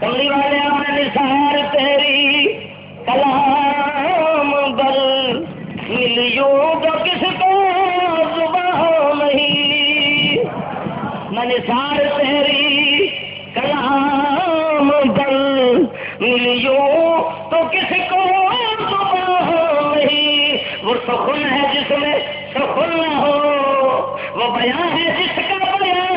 کملی والے نے نثار تیری، کلام بل ملیوں گا کس کو زبان نہیں؟ میں نثار تیری، کلام بل ملیوں تو کس کو زبان نہیں؟ وہ سخن ہے جس میں سخن ہو، وہ بیان ہے جس کا بیان